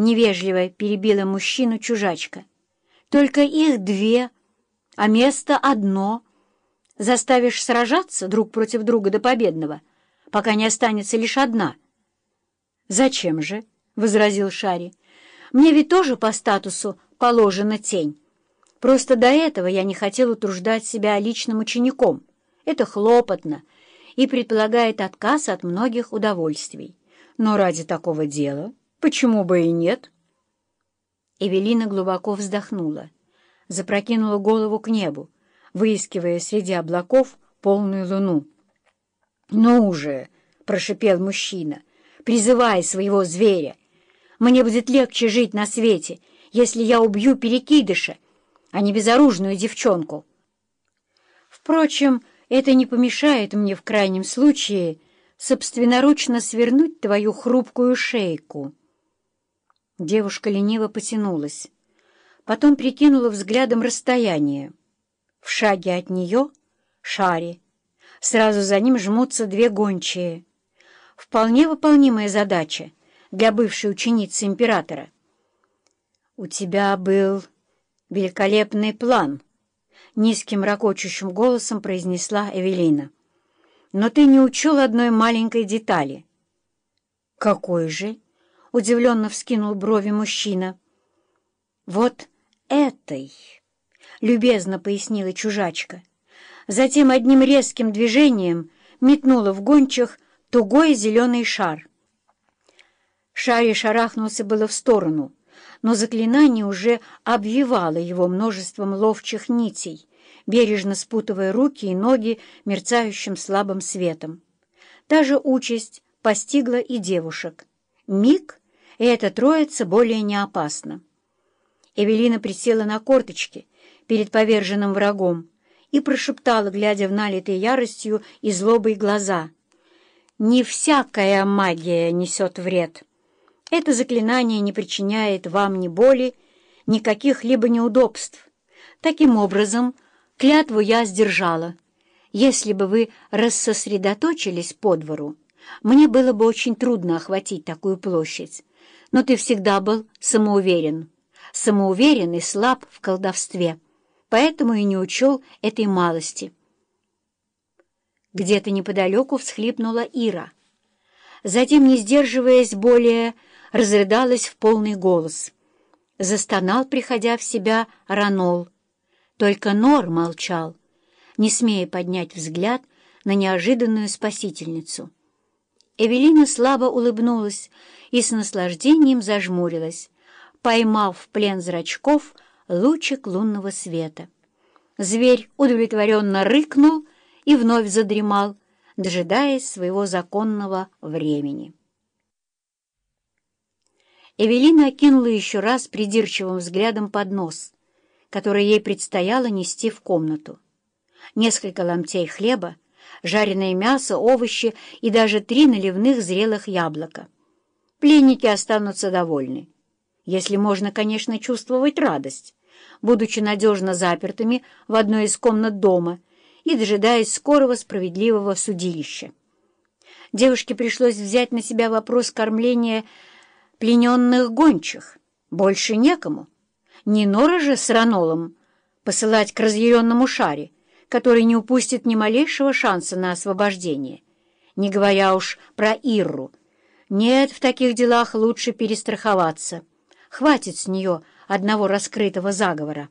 невежливо перебила мужчину чужачка. «Только их две, а место одно. Заставишь сражаться друг против друга до победного, пока не останется лишь одна». «Зачем же?» — возразил Шари. «Мне ведь тоже по статусу положена тень. Просто до этого я не хотел утруждать себя личным учеником. Это хлопотно и предполагает отказ от многих удовольствий. Но ради такого дела почему бы и нет?» Эвелина глубоко вздохнула, запрокинула голову к небу, выискивая среди облаков полную луну. «Ну уже!» — прошипел мужчина. «Призывай своего зверя! Мне будет легче жить на свете, если я убью перекидыша, а не безоружную девчонку. Впрочем, это не помешает мне в крайнем случае собственноручно свернуть твою хрупкую шейку». Девушка лениво потянулась, потом прикинула взглядом расстояние. В шаге от нее — шаре. Сразу за ним жмутся две гончие. Вполне выполнимая задача для бывшей ученицы императора. «У тебя был великолепный план», — низким ракочущим голосом произнесла Эвелина. «Но ты не учел одной маленькой детали». «Какой же?» — удивленно вскинул брови мужчина. «Вот этой», — любезно пояснила чужачка. Затем одним резким движением метнула в гончих тугой зеленый шар. Шари шарахнулся было в сторону — но заклинание уже обвивало его множеством ловчих нитей, бережно спутывая руки и ноги мерцающим слабым светом. Та же участь постигла и девушек. Миг, и эта троица более не опасна. Эвелина присела на корточки перед поверженным врагом и прошептала, глядя в налитые яростью и злобой глаза. «Не всякая магия несет вред». Это заклинание не причиняет вам ни боли, ни каких-либо неудобств. Таким образом, клятву я сдержала. Если бы вы рассосредоточились по двору, мне было бы очень трудно охватить такую площадь. Но ты всегда был самоуверен, самоуверен и слаб в колдовстве, поэтому и не учел этой малости. Где-то неподалеку всхлипнула Ира. Затем, не сдерживаясь более, разрыдалась в полный голос. Застонал, приходя в себя, Ранол. Только Нор молчал, не смея поднять взгляд на неожиданную спасительницу. Эвелина слабо улыбнулась и с наслаждением зажмурилась, поймав в плен зрачков лучик лунного света. Зверь удовлетворенно рыкнул и вновь задремал, дожидаясь своего законного времени. Эвелина окинула еще раз придирчивым взглядом под нос, который ей предстояло нести в комнату. Несколько ломтей хлеба, жареное мясо, овощи и даже три наливных зрелых яблока. Пленники останутся довольны, если можно, конечно, чувствовать радость, будучи надежно запертыми в одной из комнат дома и дожидаясь скорого справедливого судилища. Девушке пришлось взять на себя вопрос кормления плененных гончих. Больше некому. Не Нора же с Ранолом посылать к разъяренному шаре, который не упустит ни малейшего шанса на освобождение, не говоря уж про Ирру. Нет, в таких делах лучше перестраховаться. Хватит с нее одного раскрытого заговора.